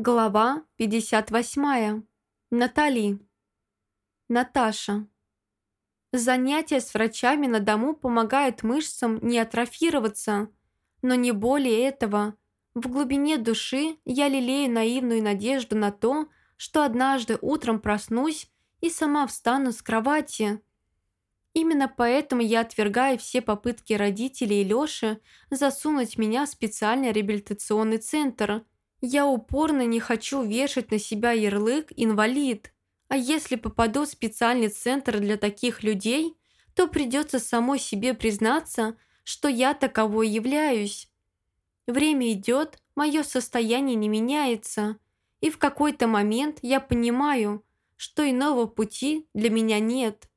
Глава 58. Натали. Наташа. Занятия с врачами на дому помогают мышцам не атрофироваться, но не более этого. В глубине души я лелею наивную надежду на то, что однажды утром проснусь и сама встану с кровати. Именно поэтому я отвергаю все попытки родителей и Лёши засунуть меня в специальный реабилитационный центр. Я упорно не хочу вешать на себя ярлык «инвалид». А если попаду в специальный центр для таких людей, то придется самой себе признаться, что я таковой являюсь. Время идет, мое состояние не меняется, и в какой-то момент я понимаю, что иного пути для меня нет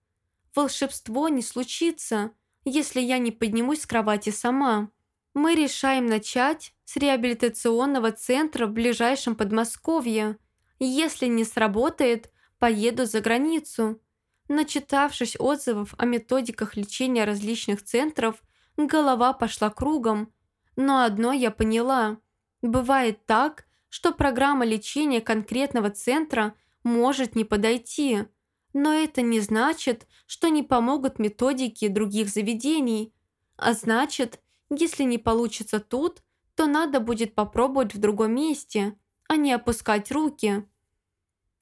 волшебство не случится, если я не поднимусь с кровати сама. Мы решаем начать с реабилитационного центра в ближайшем Подмосковье. Если не сработает, поеду за границу. Начитавшись отзывов о методиках лечения различных центров, голова пошла кругом. Но одно я поняла. Бывает так, что программа лечения конкретного центра может не подойти – но это не значит, что не помогут методики других заведений. А значит, если не получится тут, то надо будет попробовать в другом месте, а не опускать руки.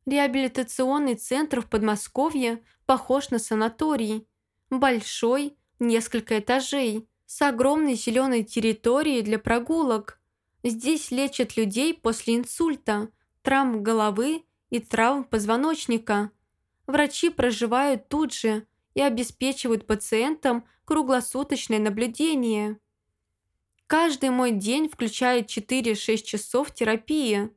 Реабилитационный центр в Подмосковье похож на санаторий. Большой, несколько этажей, с огромной зеленой территорией для прогулок. Здесь лечат людей после инсульта, травм головы и травм позвоночника – Врачи проживают тут же и обеспечивают пациентам круглосуточное наблюдение. Каждый мой день включает 4-6 часов терапии.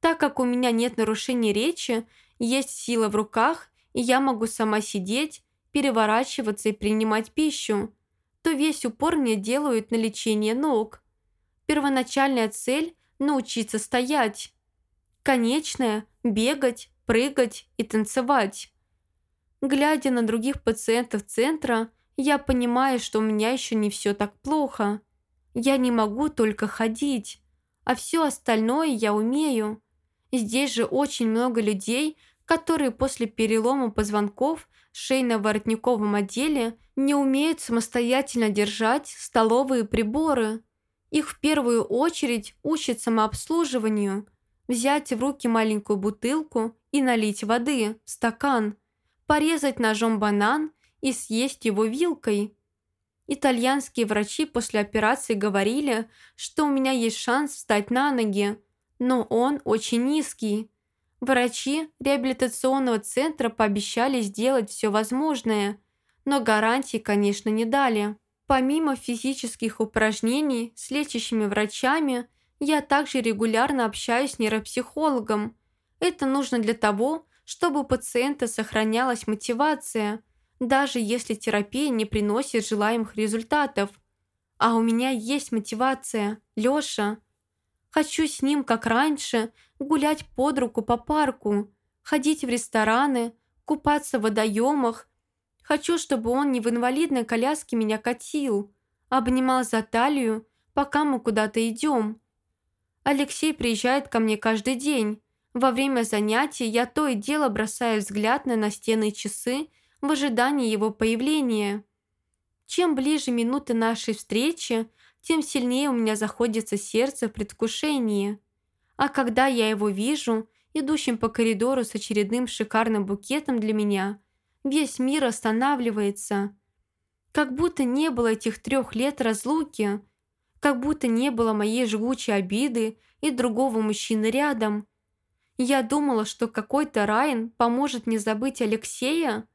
Так как у меня нет нарушений речи, есть сила в руках, и я могу сама сидеть, переворачиваться и принимать пищу, то весь упор мне делают на лечение ног. Первоначальная цель – научиться стоять. Конечная – бегать, прыгать и танцевать. Глядя на других пациентов центра, я понимаю, что у меня еще не все так плохо. Я не могу только ходить, а все остальное я умею. Здесь же очень много людей, которые после перелома позвонков шейно-воротниковом отделе не умеют самостоятельно держать столовые приборы. Их в первую очередь учат самообслуживанию – взять в руки маленькую бутылку и налить воды в стакан, порезать ножом банан и съесть его вилкой. Итальянские врачи после операции говорили, что у меня есть шанс встать на ноги, но он очень низкий. Врачи реабилитационного центра пообещали сделать все возможное, но гарантии, конечно, не дали. Помимо физических упражнений с лечащими врачами – я также регулярно общаюсь с нейропсихологом. Это нужно для того, чтобы у пациента сохранялась мотивация, даже если терапия не приносит желаемых результатов. А у меня есть мотивация, Лёша. Хочу с ним, как раньше, гулять под руку по парку, ходить в рестораны, купаться в водоемах. Хочу, чтобы он не в инвалидной коляске меня катил, обнимал за талию, пока мы куда-то идем. Алексей приезжает ко мне каждый день. Во время занятий я то и дело бросаю взгляд на настенные часы в ожидании его появления. Чем ближе минуты нашей встречи, тем сильнее у меня заходится сердце в предвкушении. А когда я его вижу, идущим по коридору с очередным шикарным букетом для меня, весь мир останавливается. Как будто не было этих трех лет разлуки – как будто не было моей жгучей обиды и другого мужчины рядом. Я думала, что какой-то Райан поможет мне забыть Алексея.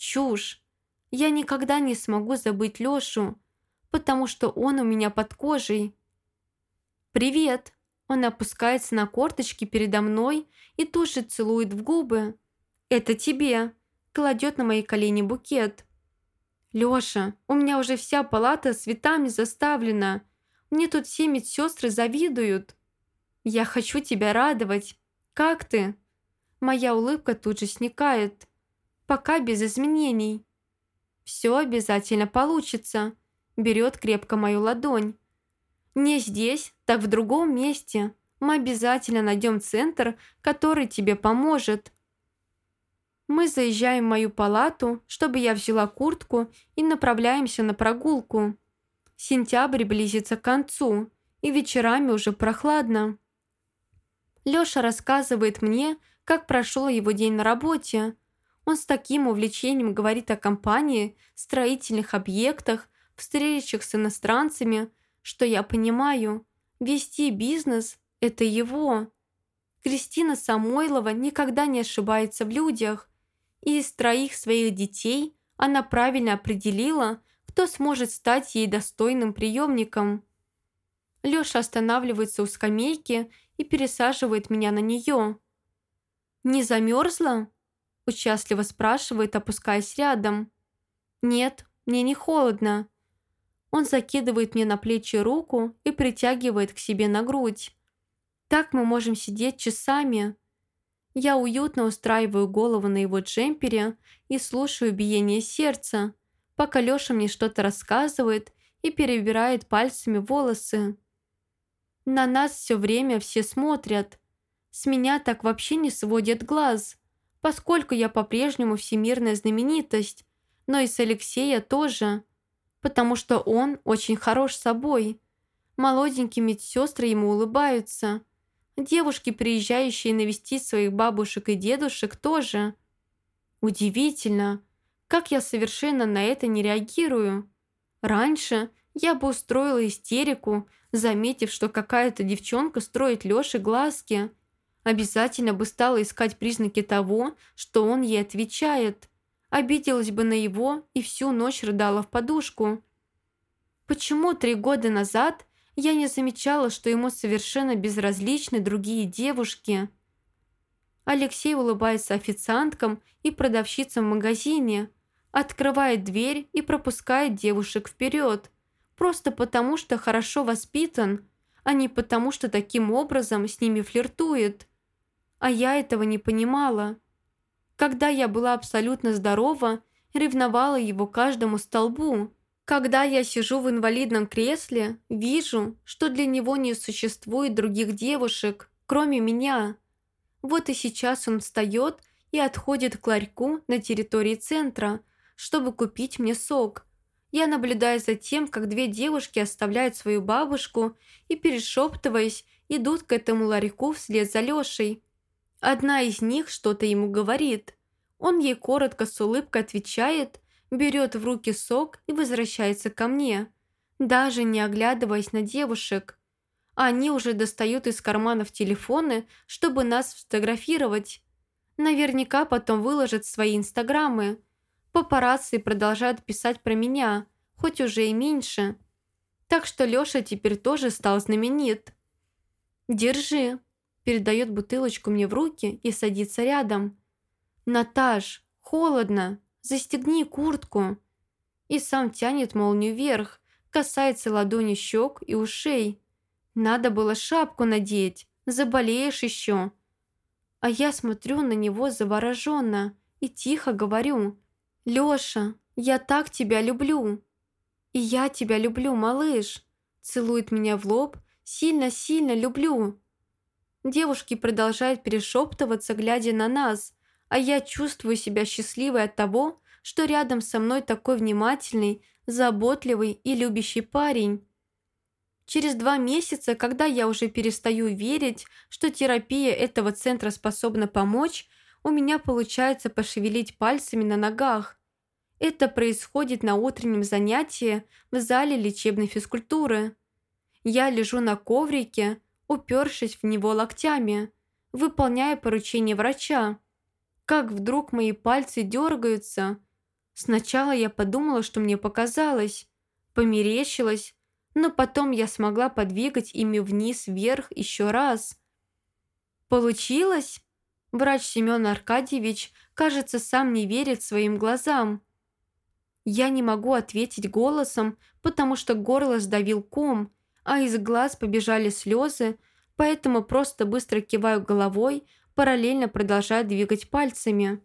Чушь. Я никогда не смогу забыть Лёшу, потому что он у меня под кожей. «Привет!» Он опускается на корточки передо мной и тут же целует в губы. «Это тебе!» Кладет на мои колени букет. «Лёша, у меня уже вся палата цветами заставлена. Мне тут все медсестры завидуют. Я хочу тебя радовать. Как ты?» Моя улыбка тут же сникает. Пока без изменений. «Все обязательно получится», – берет крепко мою ладонь. «Не здесь, так в другом месте. Мы обязательно найдем центр, который тебе поможет. Мы заезжаем в мою палату, чтобы я взяла куртку и направляемся на прогулку. Сентябрь близится к концу, и вечерами уже прохладно. Лёша рассказывает мне, как прошел его день на работе. Он с таким увлечением говорит о компании, строительных объектах, встречах с иностранцами, что я понимаю, вести бизнес – это его. Кристина Самойлова никогда не ошибается в людях, и из троих своих детей она правильно определила, кто сможет стать ей достойным приемником. Лёша останавливается у скамейки и пересаживает меня на нее. «Не замерзла?» – участливо спрашивает, опускаясь рядом. «Нет, мне не холодно». Он закидывает мне на плечи руку и притягивает к себе на грудь. Так мы можем сидеть часами. Я уютно устраиваю голову на его джемпере и слушаю биение сердца, пока Лёша мне что-то рассказывает и перебирает пальцами волосы. На нас все время все смотрят. С меня так вообще не сводят глаз, поскольку я по-прежнему всемирная знаменитость, но и с Алексея тоже, потому что он очень хорош собой. Молоденькие медсестры ему улыбаются. Девушки, приезжающие навестить своих бабушек и дедушек, тоже. Удивительно, как я совершенно на это не реагирую. Раньше я бы устроила истерику, заметив, что какая-то девчонка строит Лёше глазки. Обязательно бы стала искать признаки того, что он ей отвечает. Обиделась бы на его и всю ночь рыдала в подушку. Почему три года назад я не замечала, что ему совершенно безразличны другие девушки? Алексей улыбается официанткам и продавщицам в магазине, открывает дверь и пропускает девушек вперед – просто потому, что хорошо воспитан, а не потому, что таким образом с ними флиртует. А я этого не понимала. Когда я была абсолютно здорова, ревновала его каждому столбу. Когда я сижу в инвалидном кресле, вижу, что для него не существует других девушек, кроме меня. Вот и сейчас он встает и отходит к ларьку на территории центра, чтобы купить мне сок – я наблюдаю за тем, как две девушки оставляют свою бабушку и, перешептываясь, идут к этому ларьку вслед за Лешей. Одна из них что-то ему говорит. Он ей коротко с улыбкой отвечает, берет в руки сок и возвращается ко мне, даже не оглядываясь на девушек. Они уже достают из карманов телефоны, чтобы нас сфотографировать. Наверняка потом выложат свои инстаграмы – Папарацци продолжают писать про меня, хоть уже и меньше. Так что Лёша теперь тоже стал знаменит. «Держи», – передает бутылочку мне в руки и садится рядом. «Наташ, холодно, застегни куртку». И сам тянет молнию вверх, касается ладони щек и ушей. Надо было шапку надеть, заболеешь еще. А я смотрю на него завороженно и тихо говорю – «Лёша, я так тебя люблю!» «И я тебя люблю, малыш!» Целует меня в лоб. «Сильно-сильно люблю!» Девушки продолжают перешептываться, глядя на нас, а я чувствую себя счастливой от того, что рядом со мной такой внимательный, заботливый и любящий парень. Через два месяца, когда я уже перестаю верить, что терапия этого центра способна помочь, у меня получается пошевелить пальцами на ногах. Это происходит на утреннем занятии в зале лечебной физкультуры. Я лежу на коврике, упершись в него локтями, выполняя поручение врача. Как вдруг мои пальцы дергаются. Сначала я подумала, что мне показалось, померещилось, но потом я смогла подвигать ими вниз-вверх еще раз. Получилось? Врач Семен Аркадьевич, кажется, сам не верит своим глазам. Я не могу ответить голосом, потому что горло сдавил ком, а из глаз побежали слезы, поэтому просто быстро киваю головой, параллельно продолжая двигать пальцами.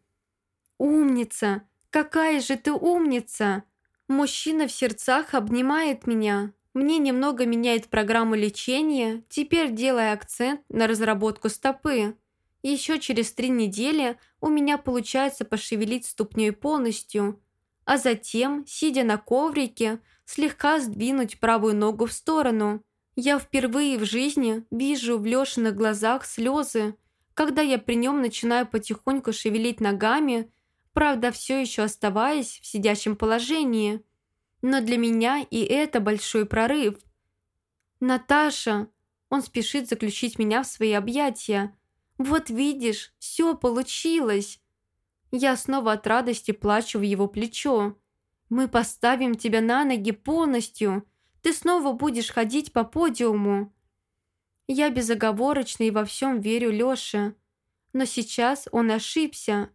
«Умница! Какая же ты умница!» Мужчина в сердцах обнимает меня. Мне немного меняет программу лечения, теперь делая акцент на разработку стопы. Еще через три недели у меня получается пошевелить ступней полностью, а затем, сидя на коврике, слегка сдвинуть правую ногу в сторону. Я впервые в жизни вижу в Лешиных глазах слезы, когда я при нем начинаю потихоньку шевелить ногами, правда, все еще оставаясь в сидящем положении. Но для меня и это большой прорыв. «Наташа!» Он спешит заключить меня в свои объятия. «Вот видишь, все получилось!» Я снова от радости плачу в его плечо. «Мы поставим тебя на ноги полностью. Ты снова будешь ходить по подиуму». Я безоговорочно и во всем верю Лёше. Но сейчас он ошибся.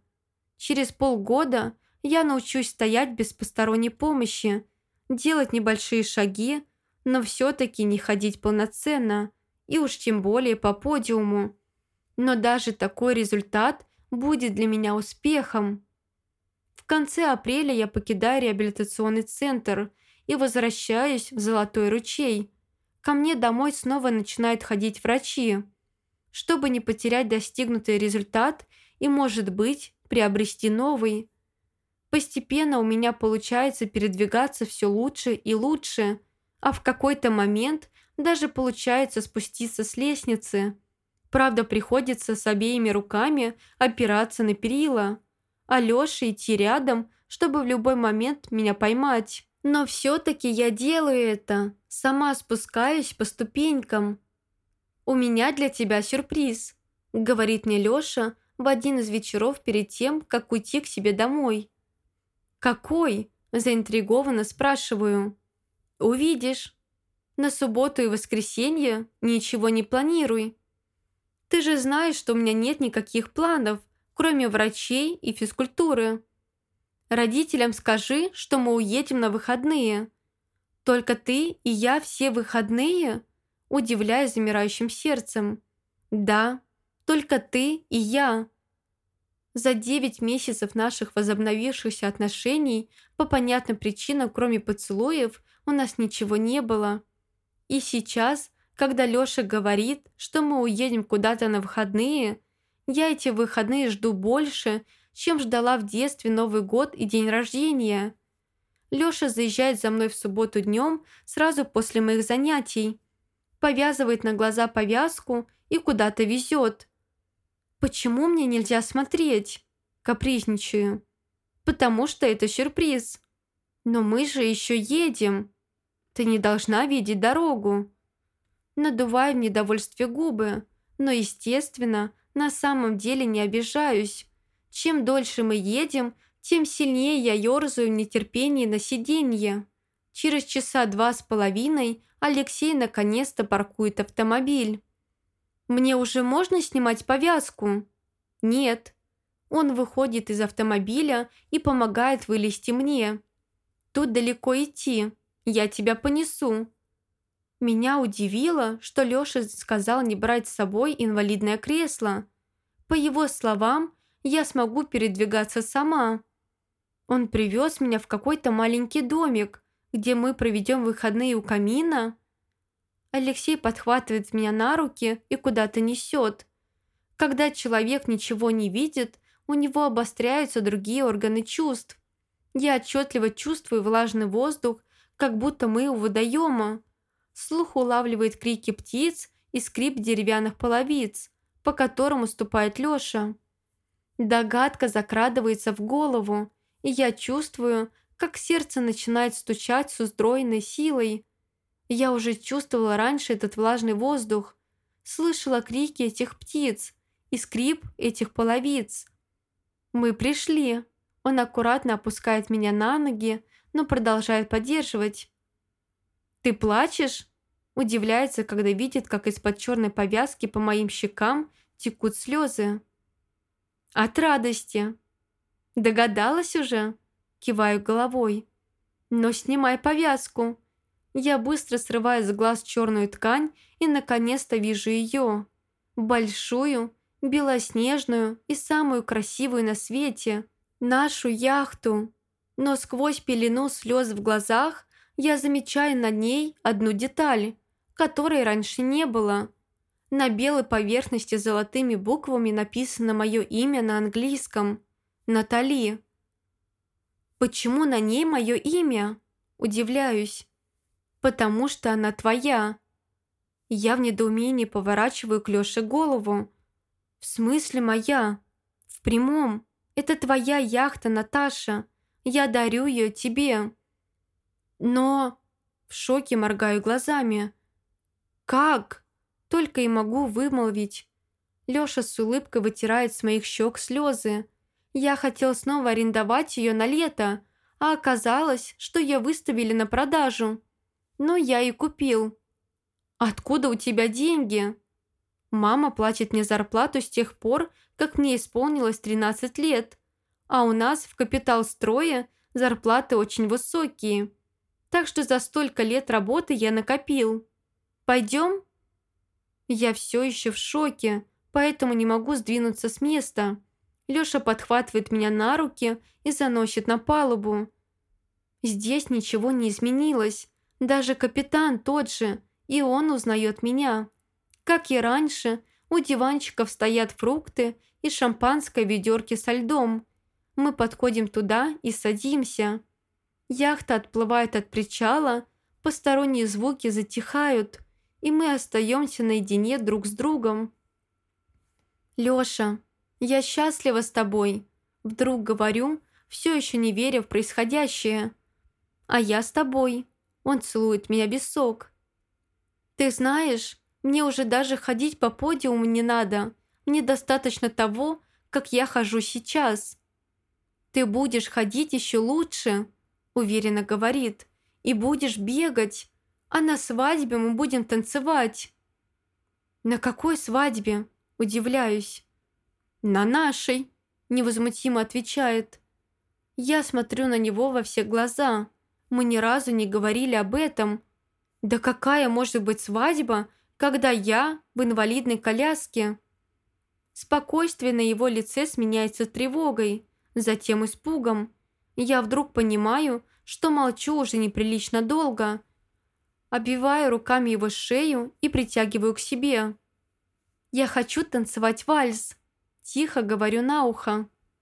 Через полгода я научусь стоять без посторонней помощи, делать небольшие шаги, но все-таки не ходить полноценно, и уж тем более по подиуму. Но даже такой результат будет для меня успехом. В конце апреля я покидаю реабилитационный центр и возвращаюсь в Золотой ручей. Ко мне домой снова начинают ходить врачи, чтобы не потерять достигнутый результат и, может быть, приобрести новый. Постепенно у меня получается передвигаться все лучше и лучше, а в какой-то момент даже получается спуститься с лестницы. Правда, приходится с обеими руками опираться на перила, а Лёше идти рядом, чтобы в любой момент меня поймать. Но все-таки я делаю это, сама спускаюсь по ступенькам. «У меня для тебя сюрприз», — говорит мне Лёша в один из вечеров перед тем, как уйти к себе домой. «Какой?» – заинтригованно спрашиваю. «Увидишь. На субботу и воскресенье ничего не планируй. Ты же знаешь, что у меня нет никаких планов, кроме врачей и физкультуры. Родителям скажи, что мы уедем на выходные. Только ты и я все выходные?» Удивляясь замирающим сердцем. «Да, только ты и я. За девять месяцев наших возобновившихся отношений по понятным причинам, кроме поцелуев, у нас ничего не было. И сейчас, когда Лёша говорит, что мы уедем куда-то на выходные, я эти выходные жду больше, чем ждала в детстве Новый год и день рождения. Лёша заезжает за мной в субботу днем сразу после моих занятий, повязывает на глаза повязку и куда-то везет. «Почему мне нельзя смотреть?» Капризничаю. «Потому что это сюрприз. Но мы же еще едем. Ты не должна видеть дорогу». Надуваю в недовольстве губы, но, естественно, на самом деле не обижаюсь. Чем дольше мы едем, тем сильнее я ерзаю в нетерпении на сиденье. Через часа два с половиной Алексей наконец-то паркует автомобиль. «Мне уже можно снимать повязку?» «Нет». Он выходит из автомобиля и помогает вылезти мне. «Тут далеко идти. Я тебя понесу». Меня удивило, что Лёша сказал не брать с собой инвалидное кресло. По его словам, я смогу передвигаться сама. Он привез меня в какой-то маленький домик, где мы проведем выходные у камина. Алексей подхватывает меня на руки и куда-то несет. Когда человек ничего не видит, у него обостряются другие органы чувств. Я отчетливо чувствую влажный воздух, как будто мы у водоема. Слух улавливает крики птиц и скрип деревянных половиц, по которому ступает Лёша. Догадка закрадывается в голову, и я чувствую, как сердце начинает стучать с устроенной силой. Я уже чувствовала раньше этот влажный воздух, слышала крики этих птиц и скрип этих половиц. Мы пришли. Он аккуратно опускает меня на ноги, но продолжает поддерживать. «Ты плачешь?» Удивляется, когда видит, как из-под черной повязки по моим щекам текут слезы. «От радости!» «Догадалась уже?» Киваю головой. «Но снимай повязку!» Я быстро срываю с глаз черную ткань и наконец-то вижу ее. Большую, белоснежную и самую красивую на свете. Нашу яхту. Но сквозь пелену слез в глазах я замечаю на ней одну деталь, которой раньше не было. На белой поверхности золотыми буквами написано мое имя на английском – Натали. Почему на ней мое имя? Удивляюсь. Потому что она твоя. Я в недоумении поворачиваю к Лёше голову. В смысле моя? В прямом. Это твоя яхта, Наташа. Я дарю ее тебе. Но... В шоке моргаю глазами. Как? Только и могу вымолвить. Лёша с улыбкой вытирает с моих щек слезы. Я хотел снова арендовать ее на лето, а оказалось, что ее выставили на продажу. Но я и купил. «Откуда у тебя деньги?» «Мама платит мне зарплату с тех пор, как мне исполнилось 13 лет, а у нас в капитал строя зарплаты очень высокие, так что за столько лет работы я накопил. Пойдем?» Я все еще в шоке, поэтому не могу сдвинуться с места. Лёша подхватывает меня на руки и заносит на палубу. Здесь ничего не изменилось. Даже капитан тот же – и он узнает меня. Как и раньше, у диванчиков стоят фрукты и шампанское ведерки со льдом. Мы подходим туда и садимся. Яхта отплывает от причала, посторонние звуки затихают, и мы остаемся наедине друг с другом. «Лёша, я счастлива с тобой», – вдруг говорю, все еще не веря в происходящее. «А я с тобой». Он целует меня без сок. «Ты знаешь, мне уже даже ходить по подиуму не надо. Мне достаточно того, как я хожу сейчас». «Ты будешь ходить еще лучше», – уверенно говорит, «и будешь бегать, а на свадьбе мы будем танцевать». «На какой свадьбе?» – удивляюсь. «На нашей», – невозмутимо отвечает. Я смотрю на него во все глаза. Мы ни разу не говорили об этом, да какая может быть свадьба, когда я в инвалидной коляске? Спокойствие на его лице сменяется тревогой, затем испугом. Я вдруг понимаю, что молчу уже неприлично долго. Обвиваю руками его шею и притягиваю к себе. «Я хочу танцевать вальс», – тихо говорю на ухо.